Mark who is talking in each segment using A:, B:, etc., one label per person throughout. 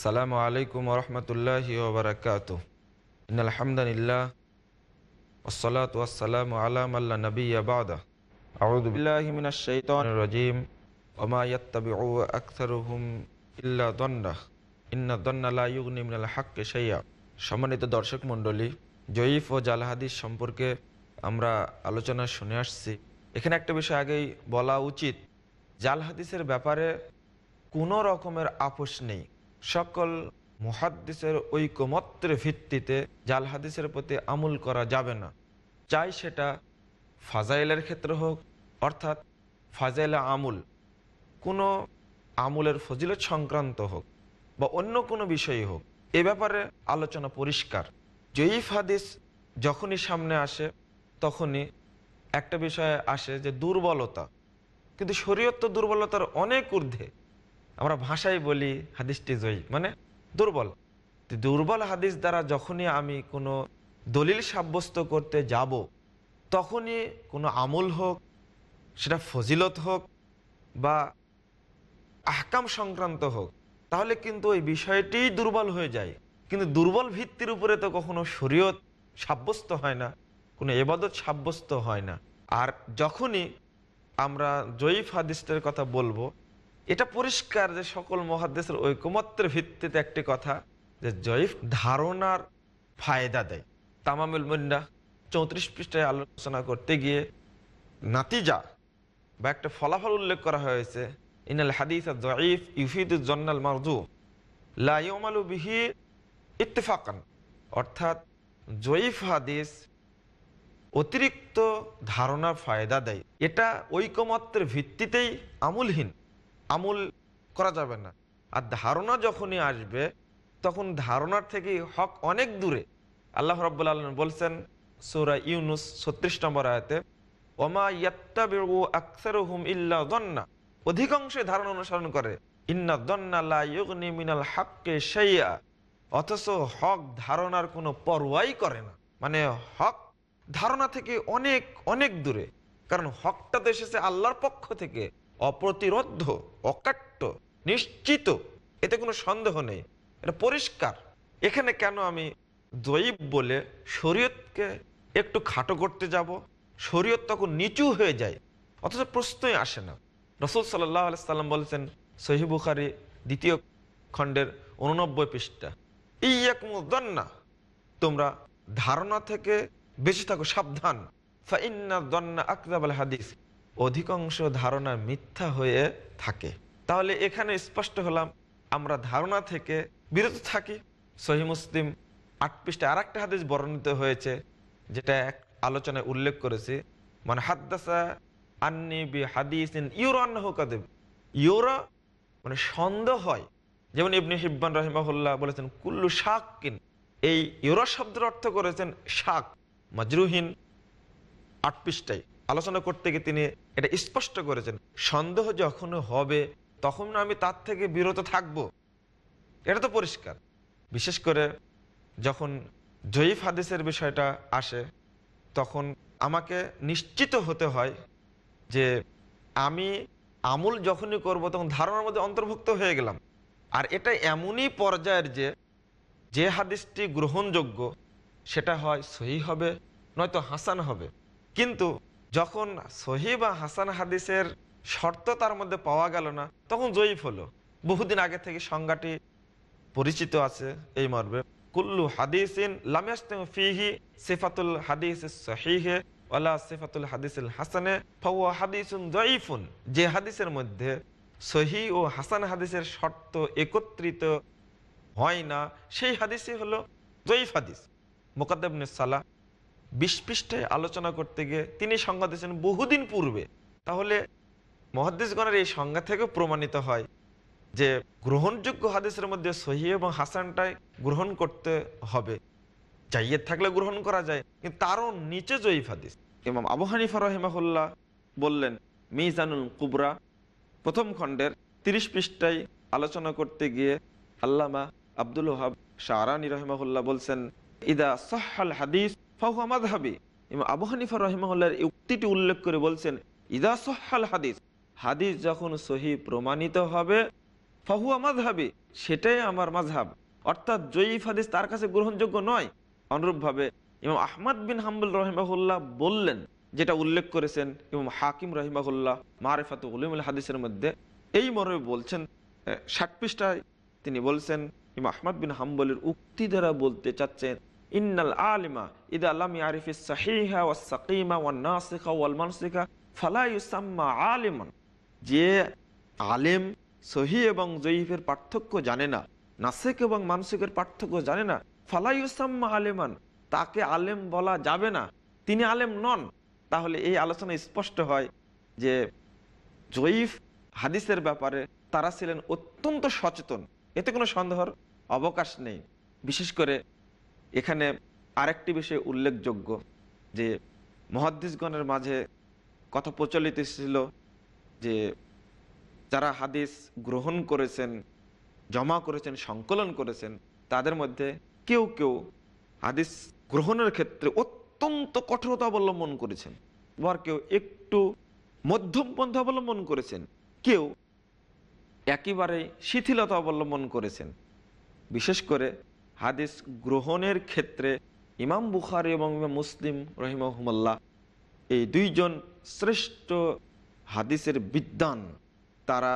A: আসসালামু আলাইকুম রহমতুল্লাহ ওবরাকাত আলহামদুলিল্লাহ ওসলাত ওয়াসালাম আলাম আল্লাহ নবী আবাদা আউযু বিল্লাহি মিনাশ শাইতানির রাজিম। ওমা ইয়াত্তাবিউ আকসারুহুম ইল্লা দন্না ইন্না দন্না লা ইউগনি মিনাল হাক্কি শাইয়া সম্মানিত দর্শক মণ্ডলী, জয়ীফ ও জাল হাদিস সম্পর্কে আমরা আলোচনা শুনে আসছি। এখানে একটা বিষয় আগেই বলা উচিত জাল হাদিসের ব্যাপারে কোনো রকমের আপোষ নেই। সকল মুহাদ্দিসের ঐকমত্যের ভিত্তিতে জাল হাদিসের প্রতি আমল করা যাবে না। চাই সেটা ফাজাইলের ক্ষেত্রে হোক, অর্থাৎ ফাজাইলা আমুল। কোনো আমুলের ফজিলত সংক্রান্ত হোক বা অন্য কোনো বিষয়ই হোক, এ ব্যাপারে আলোচনা পরিষ্কার। জয়ীফ হাদিস যখনই সামনে আসে, তখনই একটা বিষয় আসে যে দুর্বলতা। কিন্তু শরীয়ত তো দুর্বলতার অনেক ঊর্ধ্বে। আমরা ভাষায় বলি হাদিসটি জয়ী মানে দুর্বল। দুর্বল হাদিস দ্বারা যখনই আমি কোনো দলিল সাব্যস্ত করতে যাব, তখনই কোনো আমল হোক, সেটা ফজিলত হোক বা আহকাম সংক্রান্ত হোক, তাহলে কিন্তু ওই বিষয়টি দুর্বল হয়ে যায়। কিন্তু দুর্বল ভিত্তির উপরে তো কখনো শরীয়ত সাব্যস্ত হয় না, কোনো এবাদত সাব্যস্ত হয় না। আর যখনই আমরা জয়ীফ হাদিসটার কথা বলব এটা পরিষ্কার যে সকল মহাদেশের ঐকমত্যের ভিত্তিতে একটি কথা যে জয়ীফ ধারণার ফায়দা দেয়। তামামুল মুন্ডা চৌত্রিশ পৃষ্ঠায় আলোচনা করতে গিয়ে নাতিজা বা একটা ফলাফল উল্লেখ করা হয়েছে, ইনাল হাদিস জয়ীফ ইউফিদুল জন্নাল মারজু লাইমালু বিহি ইত্তেফাকান। অর্থাৎ জয়ীফ হাদিস অতিরিক্ত ধারণার ফায়দা দেয়। এটা ঐকমত্যের ভিত্তিতেই আমূলহীন। আমূল করা যাবে না। আর ধারণা যখনই আসবে, তখন ধারণার থেকে হক অনেক দূরে। আল্লাহ রব্বুল আলম বলছেন সৌরা ইউনুস ছত্রিশ নম্বর আয়তে, ওমা ইয়াত্তাবিউ আকসারুহুম ইল্লা দন্না। অধিকাংশই ধারণা অনুসরণ করে, ইন্না দন্না মিনাল হাক্কে শাইয়া অথচ হক ধারণার কোনো পরোয়াই করে না। মানে হক ধারণা থেকে অনেক অনেক দূরে। কারণ হকটা তো এসেছে আল্লাহর পক্ষ থেকে। অপ্রতিরোধ অকাট্য, নিশ্চিত। এতে কোনো সন্দেহ নেই। এটা পরিষ্কার। এখানে কেন আমি জয়ীব বলে শরীয়তকে একটু খাটো করতে যাব? শরীয়ত তখন নিচু হয়ে যায়। অথচ প্রশ্নই আসে না। রসুল সাল্লাহ সাল্লাম বলেছেন সহি বুখারি দ্বিতীয় খণ্ডের উননব্বই পৃষ্ঠা ইয়াকুমুদ্দন্না তোমরা ধারণা থেকে বেঁচে থাকো, সাবধান। ফাইন্না দন্না আকজাবাল হাদিস। অধিকাংশ ধারণা মিথ্যা হয়ে থাকে। তাহলে এখানে স্পষ্ট হলাম, আমরা ধারণা থেকে বিরত থাকি। সহি মুসলিম আট পৃষ্ঠে আর একটা হাদিস বর্ণিত হয়েছে, যেটা এক আলোচনায় উল্লেখ করেছি। মানে হাদ্দাসা আন্নি বি হাদিস ইউরান্নাহুকাদেব ইউরা মানে সন্দেহ হয়। যেমন ইবনে হিব্বান রহিমাহুল্লাহ বলেছেন, কুল্লু শাক কিন এই ইউরা শব্দের অর্থ করেছেন শাক, মাজরুহীন আট পৃষ্ঠায়। আলোচনা করতে গিয়ে তিনি এটা স্পষ্ট করেছেন, সন্দেহ যখন হবে, তখন আমি তার থেকে বিরত থাকব। এটা তো পরিষ্কার। বিশেষ করে যখন জয়ীফ হাদিসের বিষয়টা আসে, তখন আমাকে নিশ্চিত হতে হয় যে আমি আমুল যখনই করব, তখন ধারণার মধ্যে অন্তর্ভুক্ত হয়ে গেলাম। আর এটা এমনই পর্যায়ের যে যে হাদিসটি গ্রহণযোগ্য, সেটা হয় সহি হবে, নয়তো হাসান হবে। কিন্তু যখন সহি বা হাসান হাদিসের শর্ত তার মধ্যে পাওয়া গেল না, তখন জয়ীফ হলো। বহুদিন আগে থেকে সংজ্ঞাটি পরিচিত আছে এই মর্মে। কুল্লু হাদিসিন ফিহি সিফাতুল হাদিস সহিহে ওয়ালা সিফাতুল হাদিসুল হাসানে ফাওয়া হাদিসুন জয়ীফুন। যে হাদিসের মধ্যে সহি ও হাসান হাদিসের শর্ত একত্রিত হয় না, সেই হাদিসই হলো জয়ীফ হাদিস। মোকাদ্দেবনে সালাহ বিশ আলোচনা করতে গিয়ে তিনি সংজ্ঞা দিয়েছেন বহুদিন পূর্বে। তাহলে মহাদ্দিসগণের এই সংজ্ঞা থেকে প্রমাণিত হয় যে গ্রহণযোগ্য হাদিসের মধ্যে সহি এবং হাসানটাই গ্রহণ করতে হবে। জাইয়ের থাকলে গ্রহণ করা যায়, কিন্তু তারও নিচে জয়ীফ হাদিস। ইমাম আবু হানিফা রহিমাহুল্লাহ বললেন, মিজানুল কুবরা প্রথম খণ্ডের তিরিশ পৃষ্ঠায় আলোচনা করতে গিয়ে আল্লামা আব্দুল হাব শাহরানি রহিমাহুল্লাহ বলছেন, ইদা সাহাল হাদিস ফাহুয়া মাদহাবি এবং আবু হানিফা রহিমাহুল্লাহর এই উক্তিটি উল্লেখ করে বলছেন, ইদা সাহাল হাদিস। হাদিস যখন সহি প্রমাণিত হবে, ফাহুয়া মাঝহাবি সেটাই আমার মাঝহাব অর্থাৎ জয়ীফ হাদিস তার কাছে গ্রহণযোগ্য নয়। অনুরূপভাবে ইমাম আহমদ বিন হাম্বুল রহিমাহুল্লাহ বললেন, যেটা উল্লেখ করেছেন ইমাম হাকিম রহিমাহুল্লাহ মারেফাত উলিমুল হাদিসের মধ্যে, এই মর্মে বলছেন ষাট পৃষ্ঠায় তিনি বলছেন, ইমাম আহমদ বিন হাম্বলের উক্তি দ্বারা বলতে চাচ্ছেন ইন্নাল আলিমা ইদা আল্লাম আরিফিস সাহিহা ওয়া সাকিমা ওয়া নাসিখা ওয়াল মানসিখা ফালা ইউসাম্মা আলিমান। যে আলেম সহি এবং জয়ীফের পার্থক্য জানে না নাসিক এবং মানসিকের পার্থক্য জানে না, ফালা ইউসাম্মা আলিমান, তাকে আলেম বলা যাবে না। তিনি আলেম নন। তাহলে এই আলোচনা স্পষ্ট হয় যে জয়ীফ হাদিসের ব্যাপারে তারা ছিলেন অত্যন্ত সচেতন। এতে কোনো সন্দেহর অবকাশ নেই। বিশেষ করে এখানে আরেকটি বিষয় উল্লেখযোগ্য যে মহাদ্দিসগণের মাঝে কথা প্রচলিত ছিল যে যারা হাদিস গ্রহণ করেছেন, জমা করেছেন, সংকলন করেছেন, তাদের মধ্যে কেউ কেউ হাদিস গ্রহণের ক্ষেত্রে অত্যন্ত কঠোরতা অবলম্বন করেছেন আবার কেউ একটু মধ্যম পন্থা অবলম্বন করেছেন, কেউ একেবারে শিথিলতা অবলম্বন করেছেন। বিশেষ করে হাদিস গ্রহণের ক্ষেত্রে ইমাম বুখারি এবং ইমাম মুসলিম রহিমহমল্লা এই দুইজন শ্রেষ্ঠ হাদিসের বিদ্যান তারা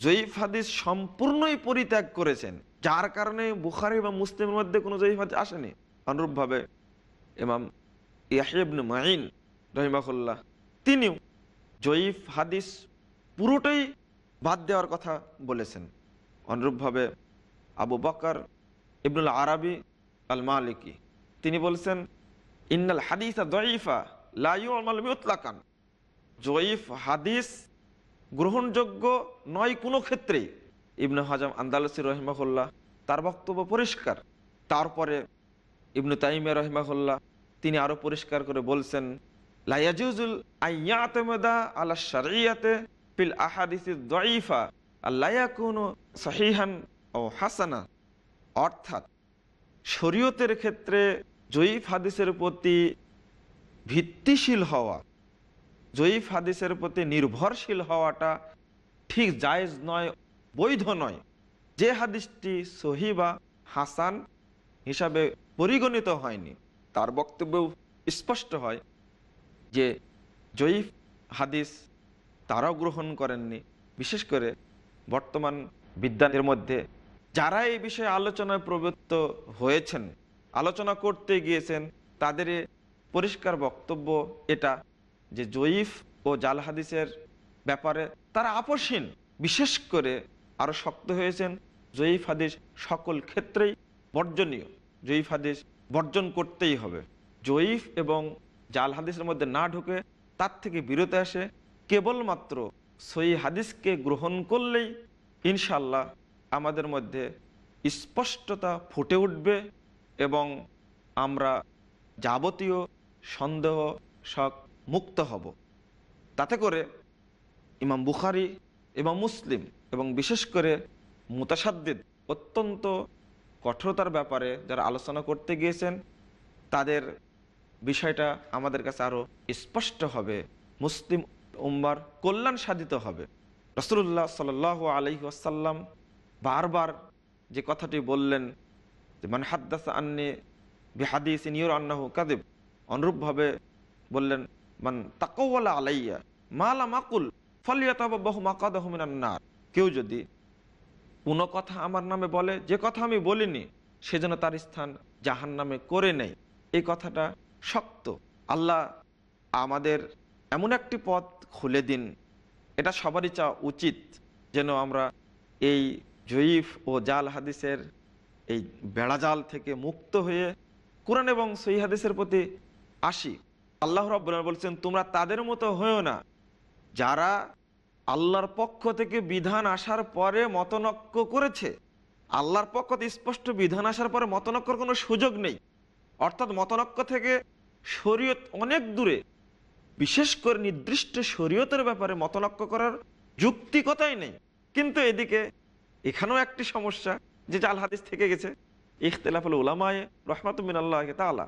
A: জয়ীফ হাদিস সম্পূর্ণই পরিত্যাগ করেছেন। যার কারণে বুখারি বা মুসলিমের মধ্যে কোনো জয়ীফ হাদিস আসেনি। অনুরূপভাবে ইমাম ইয়াহিবন মাইন রহিমাহুল্লাহ তিনিও জয়ীফ হাদিস পুরোটাই বাদ দেওয়ার কথা বলেছেন। অনুরূপভাবে আবু বকর ইবনুল আরবি আল মালিকি তিনি বলছেন, ইন্নাল হাদিসা জয়ীফা লাইউতলাকান জয়ীফ হাদিস গ্রহণযোগ্য নয় কোনো ক্ষেত্রে। ইবনু হাজাম আন্দালসি রহিমাহুল্লাহ তার বক্তব্য পরিষ্কার। তারপরে ইবনু তাইমে রহিমাহুল্লাহ তিনি আরও পরিষ্কার করে বলছেন লাইয়াজুজুল আইয়াতেমেদা আলা শারিয়াতে ফিল আহাদিসি দইফা আল্লায়াকুন সহিহান ও হাসানা। অর্থাৎ শরীয়তের ক্ষেত্রে জয়ীফ হাদিসের প্রতি ভিত্তিশীল হওয়া, জয়ীফ হাদিসের প্রতি নির্ভরশীল হওয়াটা ঠিক জায়েজ নয়, বৈধ নয়। যে হাদিসটি সহি বা হাসান হিসাবে পরিগণিত হয়নি, তার বক্তব্যেও স্পষ্ট হয় যে জয়ীফ হাদিস তারাও গ্রহণ করেননি। বিশেষ করে বর্তমান বিদ্যানের মধ্যে যারা এই বিষয়ে আলোচনায় প্রবৃত্ত হয়েছেন, আলোচনা করতে গিয়েছেন, তাদের পরিষ্কার বক্তব্য এটা যে জয়ীফ ও জাল হাদিসের ব্যাপারে তারা আপসীন বিশেষ করে আরও শক্ত হয়েছেন। জয়ীফ হাদিস সকল ক্ষেত্রেই বর্জনীয়, জয়ীফ হাদিস বর্জন করতেই হবে। জয়ীফ এবং জাল হাদিসের মধ্যে না ঢুকে তার থেকে বিরত আসে, কেবলমাত্র সই হাদিসকে গ্রহণ করলেই ইনশাল্লাহ আমাদের মধ্যে স্পষ্টতা ফুটে উঠবে এবং আমরা যাবতীয় সন্দেহ শক মুক্ত হব। তাতে করে ইমাম বুখারি এবং মুসলিম এবং বিশেষ করে মুতাসাদ্দিদ অত্যন্ত কঠোরতার ব্যাপারে যারা আলোচনা করতে গিয়েছেন, তাদের বিষয়টা আমাদের কাছে আরও স্পষ্ট হবে। মুসলিম উম্মার কল্যাণ সাধিত হবে। রসুল্লাহ সাল আলহি আসাল্লাম বারবার যে কথাটি বললেন যে মানে হাদ্দাস আন্নি বেহাদিস নিয়র আন্নাহু কাদেব অনুরূপভাবে বললেন, মান তাকওয়ালা আলাইয়া মালা মাকুল ফলিয়া ফলিয়াতাবাহু মাকাদাহমিনান্নার কেউ যদি কোনো কথা আমার নামে বলে, যে কথা আমি বলিনি সেজন্য তার স্থান জাহান নামে করে নেই এই কথাটা শক্ত। আল্লাহ আমাদের এমন একটি পথ খুলে দিন। এটা সবারই চাওয়া উচিত যেন আমরা এই জয়ীফ ও জাল হাদিসের এই বেড়াজাল থেকে মুক্ত হয়ে কোরআন এবং সই হাদিসের প্রতি আসি। আল্লাহ রব বলছেন, তোমরা তাদের মতো হয়েও না। যারা আল্লাহর পক্ষ থেকে বিধান আসার পরে মতনক্য করেছে, আল্লাহর পক্ষ থেকে স্পষ্ট বিধান আসার পরে মতনক্যর কোনো সুযোগ নেই। অর্থাৎ মতনক্য থেকে শরীয়ত অনেক দূরে। বিশেষ করে নির্দিষ্ট শরীয়তের ব্যাপারে মতনক্য করার যুক্তিকতাই নেই? কিন্তু এদিকে এখানেও একটি সমস্যা যে জাল হাদিস থেকে গেছে, ইখতলাফুল উলামায় রহমাতুমিন আল্লাহ তালা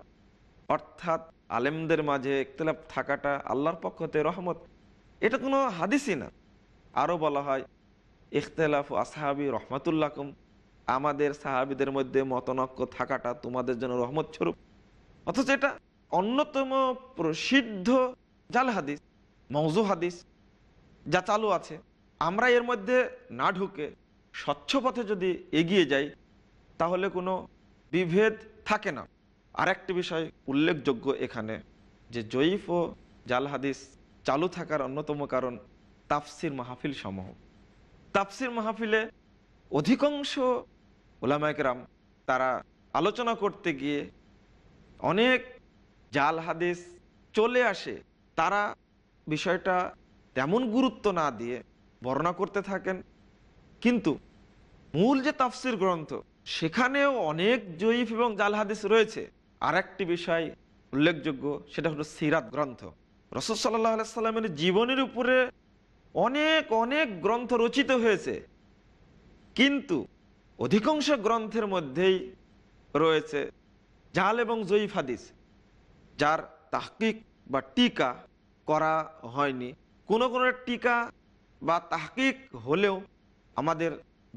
A: অর্থাৎ আলেমদের মাঝে ইখতলাফ থাকাটা আল্লাহর পক্ষ হতে রহমত। এটা কোনো হাদিসই না। আরও বলা হয়, ইখতলাফ আসহাবি রহমতুল্লাকুম, আমাদের সাহাবিদের মধ্যে মতনক্য থাকাটা তোমাদের জন্য রহমত স্বরূপ অথচ এটা অন্যতম প্রসিদ্ধ জাল হাদিস মৌজু হাদিস, যা চালু আছে। আমরা এর মধ্যে না ঢুকে স্বচ্ছ পথে যদি এগিয়ে যাই, তাহলে কোনো বিভেদ থাকে না। আরেকটি বিষয় উল্লেখযোগ্য এখানে, যে জয়ীফ ও জাল হাদিস চালু থাকার অন্যতম কারণ তাফসির মাহফিল সমূহ। তাফসির মাহফিলে অধিকাংশ ওলামায়করাম তারা আলোচনা করতে গিয়ে অনেক জাল হাদিস চলে আসে। তারা বিষয়টা তেমন গুরুত্ব না দিয়ে বর্ণনা করতে থাকেন। কিন্তু মূল যে তাফসির গ্রন্থ, সেখানেও অনেক জয়ীফ এবং জাল হাদিস রয়েছে। আর একটি বিষয় উল্লেখযোগ্য, সেটা হলো সিরাত গ্রন্থ। রসদ সাল্লাহ সাল্লামের জীবনের উপরে অনেক অনেক গ্রন্থ রচিত হয়েছে। কিন্তু অধিকাংশ গ্রন্থের মধ্যেই রয়েছে জাল এবং জয়ীফ হাদিস, যার তাহকিক বা টিকা করা হয়নি। কোনো কোনো টিকা বা তাহকিক হলেও আমাদের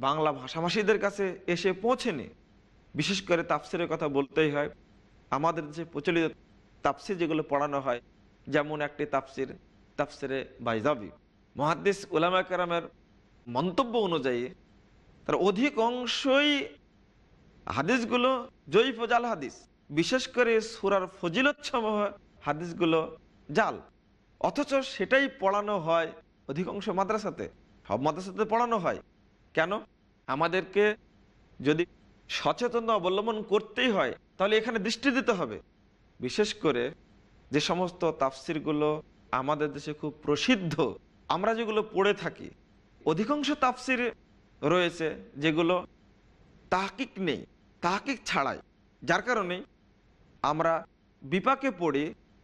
A: বাংলা ভাষাভাষীদের কাছে এসে পৌঁছেনি। বিশেষ করে তাফসিরের কথা বলতেই হয়, আমাদের যে প্রচলিত তাফসির যেগুলো পড়ানো হয়, যেমন একটি তাফসির, তাফসিরে বাইজাবি। মহাদ্দিস উলামা কারামের মন্তব্য অনুযায়ী, তার অধিকাংশই হাদিসগুলো জয়ী ফজাল হাদিস। বিশেষ করে সুরার ফজিলতসমূহ হাদিসগুলো জাল। অথচ সেটাই পড়ানো হয় অধিকাংশ মাদ্রাসাতে, সব মাদ্রাসাতে পড়ানো হয়। কেন? আমাদেরকে যদি সচেতনতা অবলম্বন করতেই হয়, তাহলে এখানে দৃষ্টি দিতে হবে। বিশেষ করে যে সমস্ত তাফসিরগুলো আমাদের দেশে খুব প্রসিদ্ধ, আমরা যেগুলো পড়ে থাকি, অধিকাংশ তাফসির রয়েছে যেগুলো তাহকিক নেই, তাহকিক ছাড়াই। যার কারণে আমরা বিপাকে পড়ে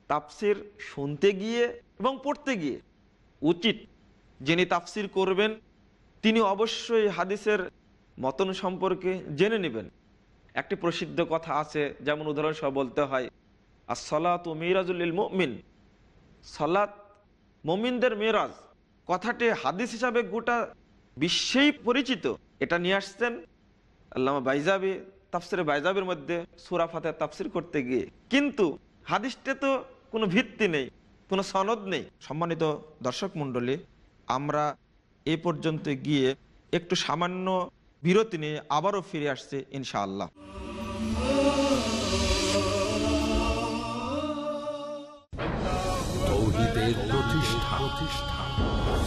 A: তাফসির শুনতে গিয়ে এবং পড়তে গিয়ে। উচিত যিনি তাফসির করবেন তিনি অবশ্যই হাদিসের মতন সম্পর্কে জেনে নেবেন। একটি প্রসিদ্ধ কথা আছে, যেমন উদাহরণসহ বলতে হয় আর সলাত ও মিরাজুল মমিন। সলাত মমিনদের মেরাজ। কথাটি হাদিস হিসাবে গোটা বিশ্বেই পরিচিত। এটা নিয়ে আসছেন আল্লামা বাইজাবি, তাফসিরে বাইজাবের মধ্যে সুরাফাতে তাফসির করতে গিয়ে। কিন্তু হাদিসটা তো কোনো ভিত্তি নেই, কোনো সনদ নেই। সম্মানিত দর্শক মণ্ডলী, আমরা এ পর্যন্ত গিয়ে একটু সামান্য বিরতি নিয়ে আবারও ফিরে আসছে ইনশাআল্লাহ।
B: প্রতিষ্ঠা।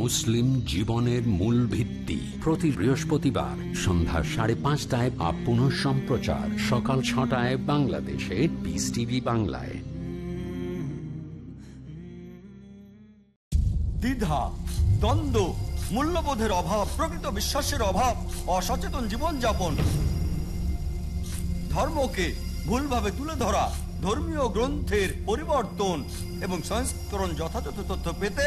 B: মুসলিম জীবনের মূল ভিত্তি। প্রতি বৃহস্পতিবার সন্ধ্যা সাড়ে পাঁচটায় পুনঃ সম্প্রচার। সকাল ছটায় বাংলাদেশে পিস টিভি বাংলায়।
C: দ্বিধা, দ্বন্দ্ব, মূল্যবোধের অভাব, প্রকৃত বিশ্বাসের অভাব, অসচেতন জীবনযাপন। ধর্মকে ভুলভাবে তুলে ধরা, ধর্মীয় গ্রন্থের পরিবর্তন এবং সংস্করণ যথাযথ তথ্য পেতে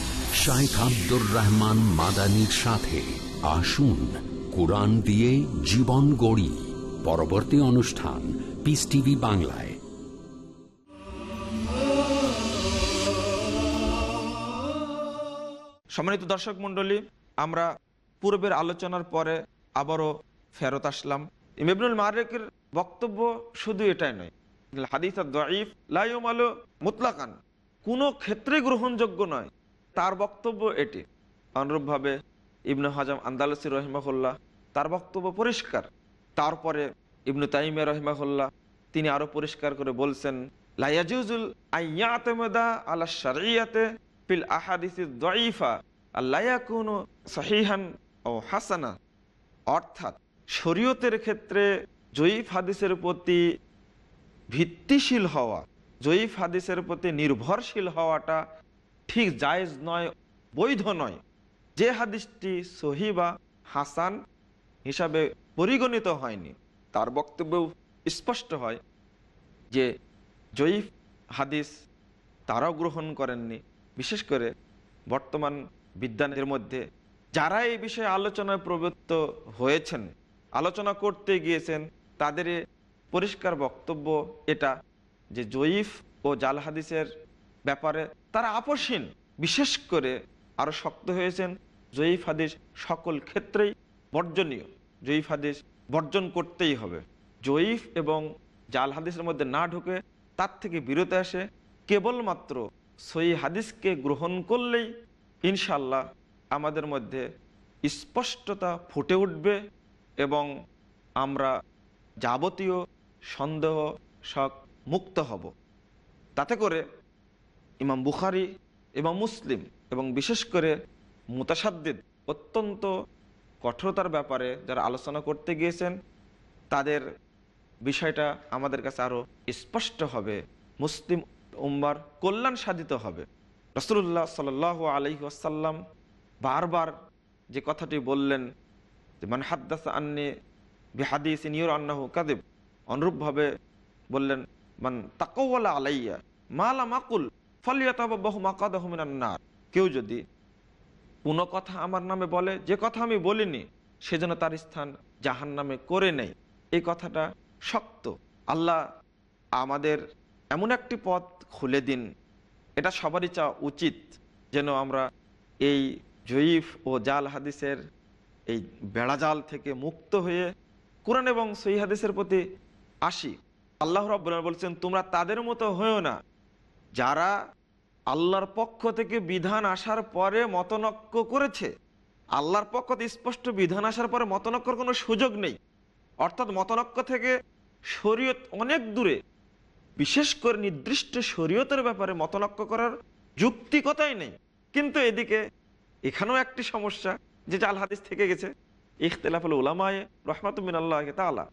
B: শাইখ আব্দুর রহমান মাদানির সাথে আসুন, কোরআন দিয়ে জীবন গড়ি। পরবর্তী অনুষ্ঠান পিস টিভি বাংলায়।
A: সম্মানিত দর্শক মণ্ডলী, আমরা পূর্বের আলোচনার পরে আবারও ফেরত আসলাম। ইমবনুল মারেকের বক্তব্য শুধু এটাই নয়, হাদিস লাইম আলো মুতলাকান। কোনো ক্ষেত্রে গ্রহণযোগ্য নয় তার বক্তব্য এটি। অনুরূপভাবে ইবনু হাজাম আন্দালসি রহিমাহুল্লাহ তার বক্তব্য পরিষ্কার। তারপরে ইবনু তাইমে রহিমাহুল্লাহ তিনি আরও পরিষ্কার করে বলছেন লাইয়াজুজুল আইয়াতেমেদা আলা শারিয়াতে ফিল আহাদিসি দঈফা আল্লায়াকুনু সহিহান ও হাসানা। অর্থাৎ শরীয়তের ক্ষেত্রে জয়ীফ হাদিসের প্রতি ভিত্তিশীল হওয়া, জয়ীফ হাদিসের প্রতি নির্ভরশীল হওয়াটা ঠিক জায়েজ নয়, বৈধ নয়। যে হাদিসটি সহি বা হাসান হিসাবে পরিগণিত হয়নি, তার বক্তব্যও স্পষ্ট হয় যে জয়ীফ হাদিস তারাও গ্রহণ করেননি। বিশেষ করে বর্তমান বিজ্ঞানের মধ্যে যারা এই বিষয়ে আলোচনায় প্রবৃত্ত হয়েছেন, আলোচনা করতে গিয়েছেন তাদের পরিষ্কার বক্তব্য এটা যে জয়ীফ ও জাল হাদিসের ব্যাপারে তারা আপসীন বিশেষ করে আরও শক্ত হয়েছেন জয়ীফ হাদিস সকল ক্ষেত্রেই বর্জনীয়। জয়ীফ হাদিস বর্জন করতেই হবে। জয়ীফ এবং জাল হাদিসের মধ্যে না ঢুকে তার থেকে বিরত আসে কেবলমাত্র সই হাদিসকে গ্রহণ করলেই ইনশাল্লাহ আমাদের মধ্যে স্পষ্টতা ফুটে উঠবে এবং আমরা যাবতীয় সন্দেহ, শক মুক্ত হব। তাতে করে ইমাম বুখারি এবং মুসলিম এবং বিশেষ করে মুতাসাদ্দিদ অত্যন্ত কঠোরতার ব্যাপারে যারা আলোচনা করতে গিয়েছেন, তাদের বিষয়টা আমাদের কাছে আরও স্পষ্ট হবে। মুসলিম উম্মার কল্যাণ সাধিত হবে। রসুল্লাহ সাল আলহি আসাল্লাম বারবার যে কথাটি বললেন যে মানে হাদ্দাস আন্নে বেহাদিস নিয়র আন্নাহু কাদেব অনুরূপভাবে বললেন, মান তাকওয়ালা আলাইয়া মালা মাকুল কেউ যদি কোনো কথা আমার নামে বলে, যে কথা আমি বলিনি সেজন্য তার স্থান জাহান নামে করে নেই এই কথাটা শক্ত। আল্লাহ আমাদের এমন একটি পথ খুলে দিন। এটা সবারই চাওয়া উচিত যেন আমরা এই জয়ীফ ও জাল হাদিসের এই বেড়াজাল থেকে মুক্ত হয়ে কোরআন এবং সহি হাদিসের প্রতি আসি। আল্লাহ বলছেন, তোমরা তাদের মতো হয়েও না যারা আল্লাহর পক্ষ থেকে বিধান আসার পরে মতনক্য করেছে, আল্লাহর পক্ষ থেকে স্পষ্ট বিধান আসার পরে মতনক্যর কোনো সুযোগ নেই। অর্থাৎ মতনক্য থেকে শরীয়ত অনেক দূরে, বিশেষ করে নির্দিষ্ট শরীয়তের ব্যাপারে মতনক্য করার যুক্তিকতাই নেই। কিন্তু এদিকে এখানেও একটি সমস্যা যে জাল হাদিস থেকে গেছে, ইখতলাফুল উলামায় রহমাতুমিন আল্লাহ তালা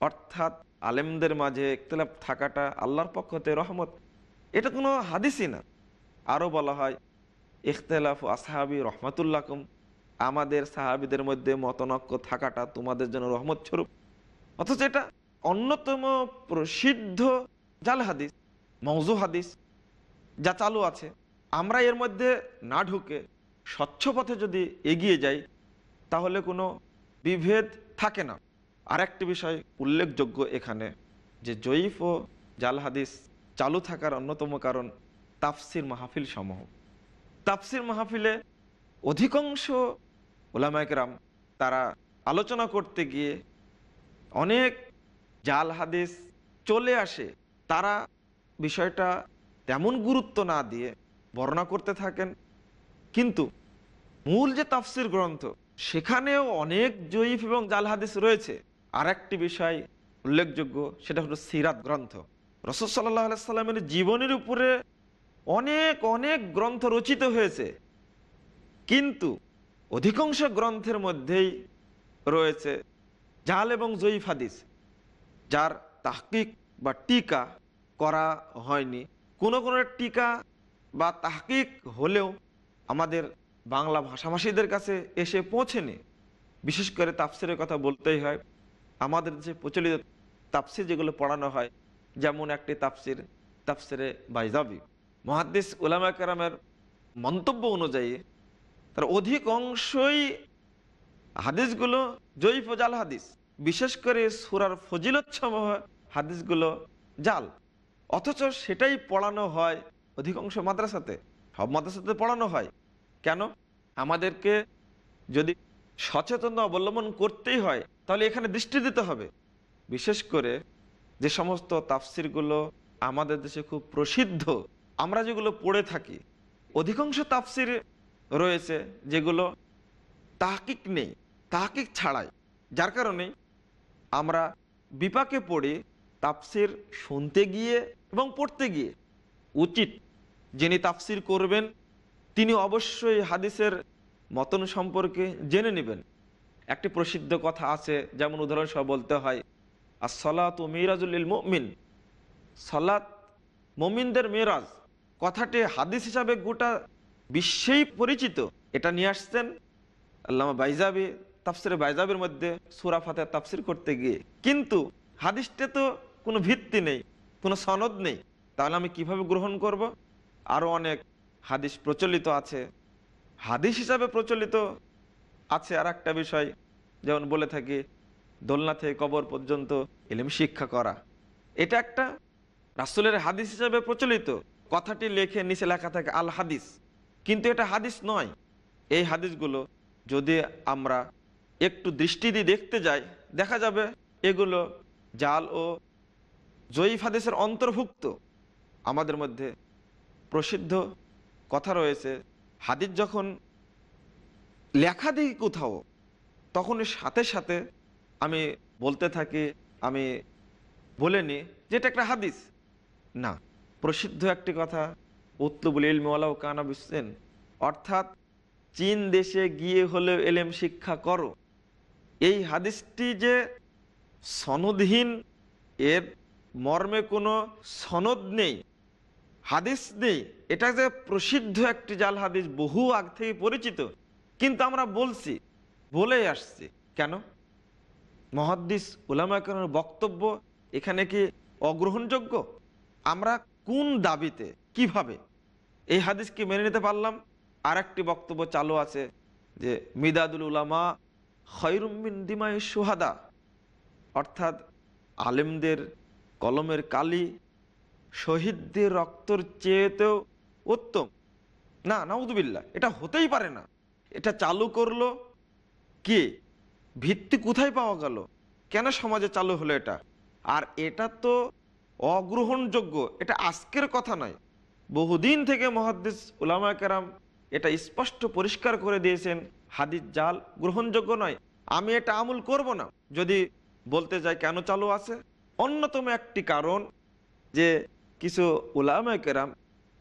A: অর্থাৎ আলেমদের মাঝে ইখতলাফ থাকাটা আল্লাহর পক্ষ হতে রহমত এটা কোনো হাদিসই না। আরও বলা হয়, ইখতলাফ আসহাবি রহমতুল্লাহম আমাদের সাহাবিদের মধ্যে মতনক্য থাকাটা তোমাদের জন্য রহমত স্বরূপ অথচ এটা অন্যতম প্রসিদ্ধ জাল হাদিস মৌজু হাদিস, যা চালু আছে। আমরা এর মধ্যে না ঢুকে স্বচ্ছ পথে যদি এগিয়ে যাই, তাহলে কোনো বিভেদ থাকে না। আরেকটি বিষয় উল্লেখযোগ্য এখানে, যে জয়ীফ ও জাল হাদিস চালু থাকার অন্যতম কারণ তাফসির মাহফিল সমূহ। তাফসির মাহফিলে অধিকাংশ ওলামায়করাম তারা আলোচনা করতে গিয়ে অনেক জাল হাদিস চলে আসে। তারা বিষয়টা তেমন গুরুত্ব না দিয়ে বর্ণনা করতে থাকেন। কিন্তু মূল যে তাফসির গ্রন্থ, সেখানেও অনেক জয়ীফ এবং জাল হাদিস রয়েছে। আর একটি বিষয় উল্লেখযোগ্য, সেটা হলো সিরাত গ্রন্থ। রসদ সাল্লাহ সাল্লামের জীবনের উপরে অনেক অনেক গ্রন্থ রচিত হয়েছে। কিন্তু অধিকাংশ গ্রন্থের মধ্যেই রয়েছে জাল এবং জয়ীফ হাদিস, যার তাহকিক বা টিকা করা হয়নি। কোনো কোনো টিকা বা তাহকিক হলেও আমাদের বাংলা ভাষাভাষীদের কাছে এসে পৌঁছেনি। বিশেষ করে তাফসিরের কথা বলতেই হয়, আমাদের যে প্রচলিত তাফসির যেগুলো পড়ানো হয় যেমন একটি তাফসির, তাফসিরে বাইজাবি। মহাদ্দিস উলামা কেরামের মন্তব্য অনুযায়ী, তার অধিকাংশই হাদিসগুলো জয়ীফ জাল হাদিস। বিশেষ করে সুরার ফজিলতসমূহ হাদিসগুলো জাল। অথচ সেটাই পড়ানো হয় অধিকাংশ মাদ্রাসাতে। সব মাদ্রাসাতে পড়ানো হয়। কেন? আমাদেরকে যদি সচেতনতা অবলম্বন করতেই হয়, তাহলে এখানে দৃষ্টি দিতে হবে। বিশেষ করে যে সমস্ত তাফসিরগুলো আমাদের দেশে খুব প্রসিদ্ধ, আমরা যেগুলো পড়ে থাকি, অধিকাংশ তাফসির রয়েছে যেগুলো তাহকিক নেই, তাহকিক ছাড়াই। যার কারণে আমরা বিপাকে পড়ে তাফসির শুনতে গিয়ে এবং পড়তে গিয়ে। উচিত যিনি তাফসির করবেন, তিনি অবশ্যই হাদিসের মতন সম্পর্কে জেনে নেবেন। একটি প্রসিদ্ধ কথা আছে, যেমন উদাহরণ উদাহরণসহ বলতে হয় আর সলাত ও মিরাজুল মুমিন। সলাত মমিনদের মেরাজ। কথাটি হাদিস হিসাবে গোটা বিশ্বেই পরিচিত। এটা নিয়ে আসছেন আল্লামা বাইজাবি, তাফসিরে বাইজাবের মধ্যে সুরা ফাতে তাফসির করতে গিয়ে। কিন্তু হাদিসটা তো কোনো ভিত্তি নেই, কোনো সনদ নেই। তাহলে আমি কীভাবে গ্রহণ করব? আরও অনেক হাদিস প্রচলিত আছে। হাদিস হিসাবে প্রচলিত আছে আর একটা বিষয়, যেমন বলে থাকি দোলনা থেকে কবর পর্যন্ত এলিম শিক্ষা করা। এটা একটা রাসুলের হাদিস হিসাবে প্রচলিত। কথাটি লেখে নিচে লেখা থাকে আল হাদিস। কিন্তু এটা হাদিস নয়। এই হাদিসগুলো যদি আমরা একটু দৃষ্টি দিয়ে দেখতে যাই, দেখা যাবে এগুলো জাল ও জয়ীফ হাদিসের অন্তর্ভুক্ত। আমাদের মধ্যে প্রসিদ্ধ কথা রয়েছে, হাদিস যখন লেখা দেখি কোথাও তখন সাথে সাথে আমি বলতে থাকি, আমি বলে নি যে এটা একটা হাদিস। না, প্রসিদ্ধ একটি কথা, উতলুবুল ইলমওয়ালাও কানা বুঝছেন অর্থাৎ, চীন দেশে গিয়ে হলেও এলেম শিক্ষা করো। এই হাদিসটি যে সনদহীন, এর মর্মে কোনো সনদ নেই, হাদিস নেই, এটা যে প্রসিদ্ধ একটি জাল হাদিস বহু আগ থেকে পরিচিত। কিন্তু আমরা বলছি, বলেই আসছি। কেন? মহাদ্দিস উলামাকরণের বক্তব্য এখানে কি অগ্রহণযোগ্য? আমরা কোন দাবিতে, কীভাবে এই হাদিসকে মেনে নিতে পারলাম? আর একটি বক্তব্য চালু আছে যে, মিদাদুল উলামা খৈরুমিন দিমাই সুহাদা অর্থাৎ আলেমদের কলমের কালি শহীদদের রক্তর চেয়েতেও উত্তম। না নাউদুবিল্লা এটা হতেই পারে না। এটা চালু করল কে? ভিত্তি কোথায় পাওয়া গেল? কেন সমাজে চালু হলো এটা? আর এটা তো অগ্রহণযোগ্য, এটা আজকের কথা নয়। বহুদিন থেকে মহাদ্দিস উলামা কেরাম এটা স্পষ্ট পরিষ্কার করে দিয়েছেন, হাদিস জাল গ্রহণযোগ্য নয়। আমি এটা আমল করব না। যদি বলতে যাই কেন চালু আছে? অন্যতম একটি কারণ যে কিছু উলামা কেরাম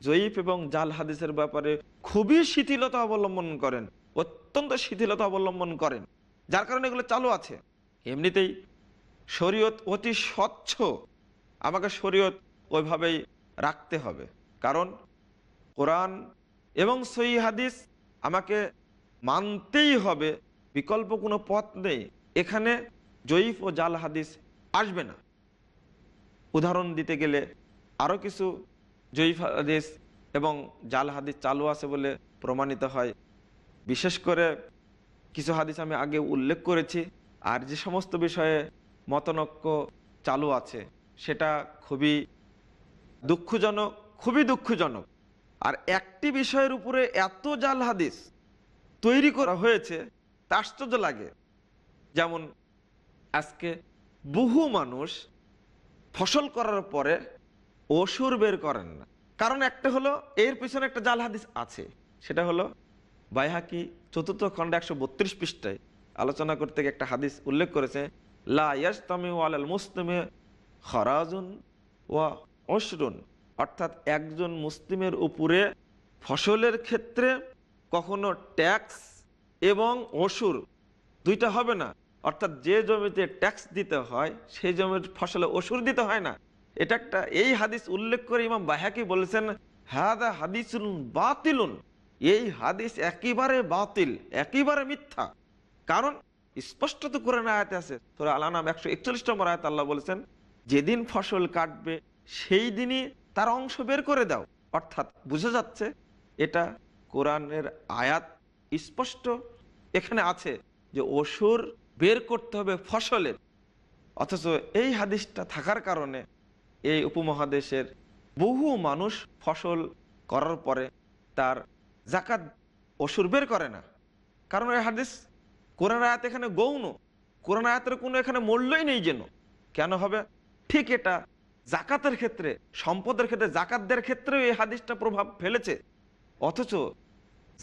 A: জয়ীফ এবং জাল হাদিসের ব্যাপারে খুবই শিথিলতা অবলম্বন করেন, অত্যন্ত শিথিলতা অবলম্বন করেন। যার কারণে এগুলো চালু আছে। এমনিতেই শরীয়ত অতি স্বচ্ছ। আমাকে শরীয়ত ওইভাবেই রাখতে হবে। কারণ কোরআন এবং সই হাদিস আমাকে মানতেই হবে। বিকল্প কোনো পথ নেই। এখানে জয়ীফ ও জাল হাদিস আসবে না। উদাহরণ দিতে গেলে আরও কিছু জয়ীফ হাদিস এবং জাল হাদিস চালু আছে বলে প্রমাণিত হয়। বিশেষ করে কিছু হাদিস আমি আগে উল্লেখ করেছি, আর যে সমস্ত বিষয়ে মতনক্য চালু আছে, সেটা খুবই দুঃখজনক খুবই দুঃখজনক। আর একটি বিষয়ের উপরে এত জাল হাদিস তৈরি করা হয়েছে, তা আশ্চর্য লাগে। যেমন, আজকে বহু মানুষ ফসল করার পরে অসুর বের করেন না। কারণ একটা হলো, এর পিছনে একটা জাল হাদিস আছে, সেটা হলো, বাইহাকি চতুর্থ খণ্ডে একশো বত্রিশ পৃষ্ঠায় আলোচনা করতে গিয়ে একটা হাদিস উল্লেখ করেছে, লা ইয়াস্তামি আলাল মুসলিমে খরাজুন ওয়া অসরুন অর্থাৎ একজন মুসলিমের উপরে ফসলের ক্ষেত্রে কখনো ট্যাক্স এবং অসুর দুইটা হবে না। অর্থাৎ যে জমিতে ট্যাক্স দিতে হয়, সেই জমির ফসলে অসুর দিতে হয় না। এটা একটা, এই হাদিস উল্লেখ করে ইমাম বাহাকি বলেছেন, হাদা হাদিসুল বাতিলুন। এই হাদিস একেবারে বাতিল, একেবারে মিথ্যা। কারণ স্পষ্ট তো করে আয়াতে আছে তোরা আল্লাহ নাম একশো একচল্লিশ নম্বর আয়াত আল্লাহ বলেছেন, যেদিন ফসল কাটবে, সেই দিনই তার অংশ বের করে দাও। অর্থাৎ বুঝা যাচ্ছে এটা কোরআনের আয়াত স্পষ্ট। এখানে আছে যে অসুর বের করতে হবে ফসলের। অথচ এই হাদিসটা থাকার কারণে এই উপমহাদেশের বহু মানুষ ফসল করার পরে তার জাকাত অসুর বের করে না। কারণ এই হাদিস কোরআন আয়াত এখানে গৌণ। কোরআন আয়াতের কোনো এখানে মূল্যই নেই যেন। কেন হবে? ঠিক এটা, জাকাতের ক্ষেত্রে, সম্পদের ক্ষেত্রে, জাকাতদের ক্ষেত্রেও এই হাদিসটা প্রভাব ফেলেছে। অথচ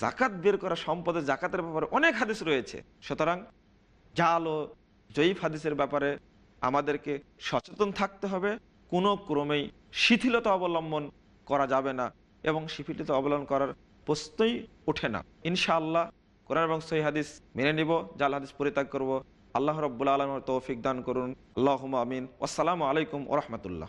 A: জাকাত বের করা সম্পদের জাকাতের ব্যাপারে অনেক হাদিস রয়েছে। সুতরাং জাল ও জয়ীফ হাদিসের ব্যাপারে আমাদেরকে সচেতন থাকতে হবে। কোনো ক্রমেই শিথিলতা অবলম্বন করা যাবে না এবং শিথিলতা অবলম্বন করার প্রশ্নই ওঠে না। ইনশাআল্লাহ কোরআন এবং সহি হাদিস মেনে নিব, জাল হাদিস পরিত্যাগ করব। আল্লাহ রব্বুল আলমের তৌফিক দান করুন। আল্লাহ আমিন। আসসালামু আলাইকুম ওরহমতুল্লাহ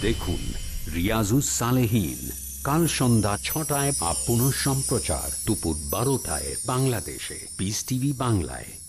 B: দেখুন রিয়াজুস সালেহীন। কাল সন্ধ্যা ছটায় বা পুনঃ সম্প্রচার দুপুর বারোটায় বাংলাদেশে। পিস টিভি বাংলায়।